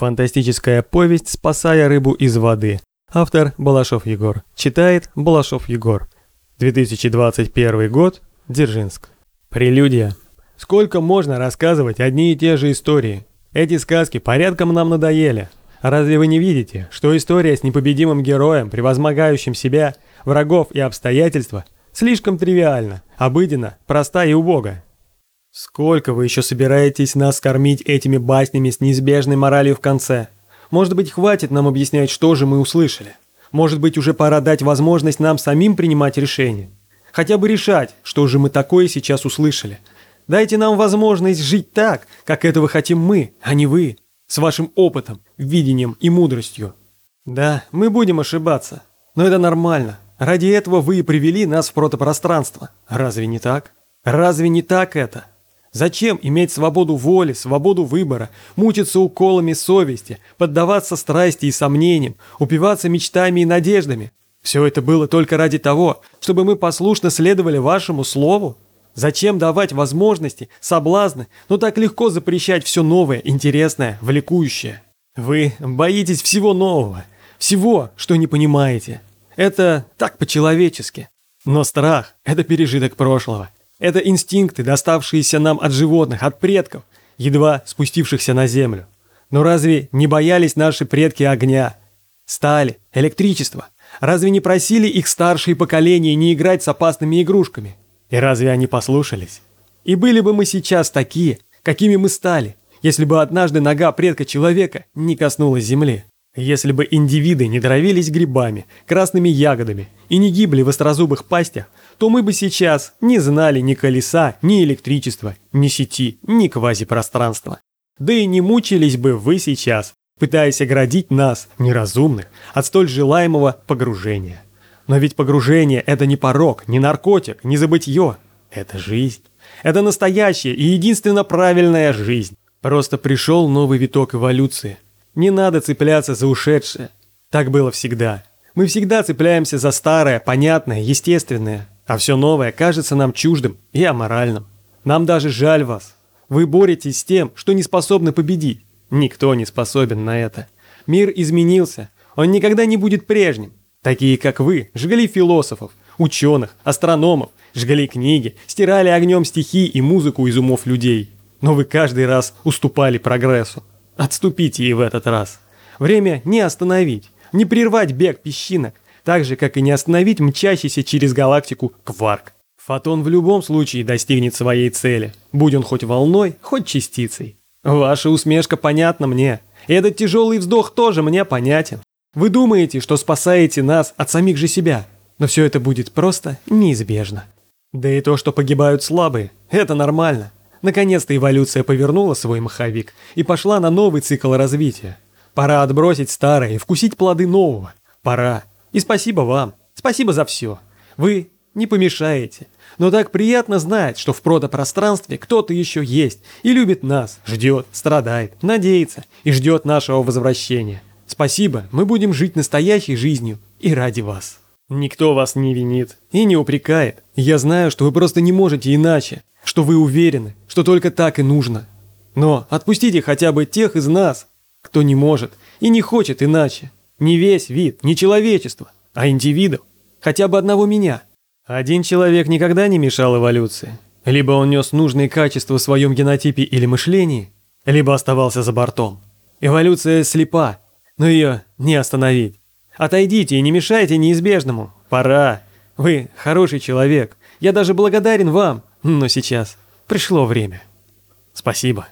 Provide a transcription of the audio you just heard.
Фантастическая повесть «Спасая рыбу из воды». Автор Балашов Егор. Читает Балашов Егор. 2021 год. Дзержинск. Прелюдия. Сколько можно рассказывать одни и те же истории? Эти сказки порядком нам надоели. Разве вы не видите, что история с непобедимым героем, превозмогающим себя, врагов и обстоятельства, слишком тривиальна, обыденна, проста и убога? Сколько вы еще собираетесь нас кормить этими баснями с неизбежной моралью в конце? Может быть, хватит нам объяснять, что же мы услышали? Может быть, уже пора дать возможность нам самим принимать решения? Хотя бы решать, что же мы такое сейчас услышали. Дайте нам возможность жить так, как этого хотим мы, а не вы, с вашим опытом, видением и мудростью. Да, мы будем ошибаться, но это нормально. Ради этого вы и привели нас в протопространство. Разве не так? Разве не так это? Зачем иметь свободу воли, свободу выбора, мучиться уколами совести, поддаваться страсти и сомнениям, упиваться мечтами и надеждами? Все это было только ради того, чтобы мы послушно следовали вашему слову? Зачем давать возможности, соблазны, но так легко запрещать все новое, интересное, влекущее? Вы боитесь всего нового, всего, что не понимаете. Это так по-человечески. Но страх – это пережиток прошлого. Это инстинкты, доставшиеся нам от животных, от предков, едва спустившихся на землю. Но разве не боялись наши предки огня, стали, электричества? Разве не просили их старшие поколения не играть с опасными игрушками? И разве они послушались? И были бы мы сейчас такие, какими мы стали, если бы однажды нога предка человека не коснулась земли? Если бы индивиды не дровились грибами, красными ягодами и не гибли в острозубых пастях, то мы бы сейчас не знали ни колеса, ни электричества, ни сети, ни квазипространства. Да и не мучились бы вы сейчас, пытаясь оградить нас, неразумных, от столь желаемого погружения. Но ведь погружение – это не порог, не наркотик, не забытье. Это жизнь. Это настоящая и единственно правильная жизнь. Просто пришел новый виток эволюции. Не надо цепляться за ушедшее. Так было всегда. Мы всегда цепляемся за старое, понятное, естественное. А все новое кажется нам чуждым и аморальным. Нам даже жаль вас. Вы боретесь с тем, что не способны победить. Никто не способен на это. Мир изменился. Он никогда не будет прежним. Такие, как вы, жгли философов, ученых, астрономов, жгли книги, стирали огнем стихи и музыку из умов людей. Но вы каждый раз уступали прогрессу. Отступите и в этот раз. Время не остановить, не прервать бег песчинок, так же, как и не остановить мчащийся через галактику кварк. Фотон в любом случае достигнет своей цели, будь он хоть волной, хоть частицей. Ваша усмешка понятна мне, и этот тяжелый вздох тоже мне понятен. Вы думаете, что спасаете нас от самих же себя, но все это будет просто неизбежно. Да и то, что погибают слабые, это нормально. Наконец-то эволюция повернула свой маховик и пошла на новый цикл развития. Пора отбросить старое и вкусить плоды нового. Пора. И спасибо вам. Спасибо за все. Вы не помешаете. Но так приятно знать, что в протопространстве кто-то еще есть и любит нас, ждет, страдает, надеется и ждет нашего возвращения. Спасибо, мы будем жить настоящей жизнью и ради вас. Никто вас не винит и не упрекает. Я знаю, что вы просто не можете иначе, что вы уверены, что только так и нужно. Но отпустите хотя бы тех из нас, кто не может и не хочет иначе. Не весь вид, не человечество, а индивидов. Хотя бы одного меня. Один человек никогда не мешал эволюции. Либо он нес нужные качества в своем генотипе или мышлении, либо оставался за бортом. Эволюция слепа, но ее не остановить. Отойдите и не мешайте неизбежному. Пора. Вы хороший человек. Я даже благодарен вам. Но сейчас пришло время. Спасибо.